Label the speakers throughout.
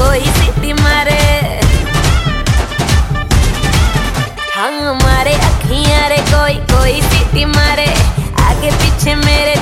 Speaker 1: कोई सीटी मारे। हाँ मारे अखियाँ रे कोई कोई सीटी मारे। आगे पीछे मेरे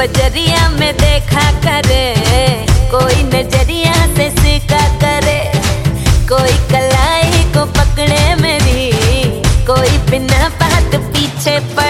Speaker 1: बजरिया में
Speaker 2: देखा करे, कोई नज़रिया से सीखा करे, कोई कलाई को पकड़े मेरी
Speaker 1: कोई बिना बात पीछे पड़े